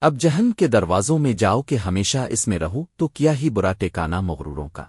اب جہن کے دروازوں میں جاؤ کہ ہمیشہ اس میں رہو تو کیا ہی برا ٹیکانا مغروروں کا۔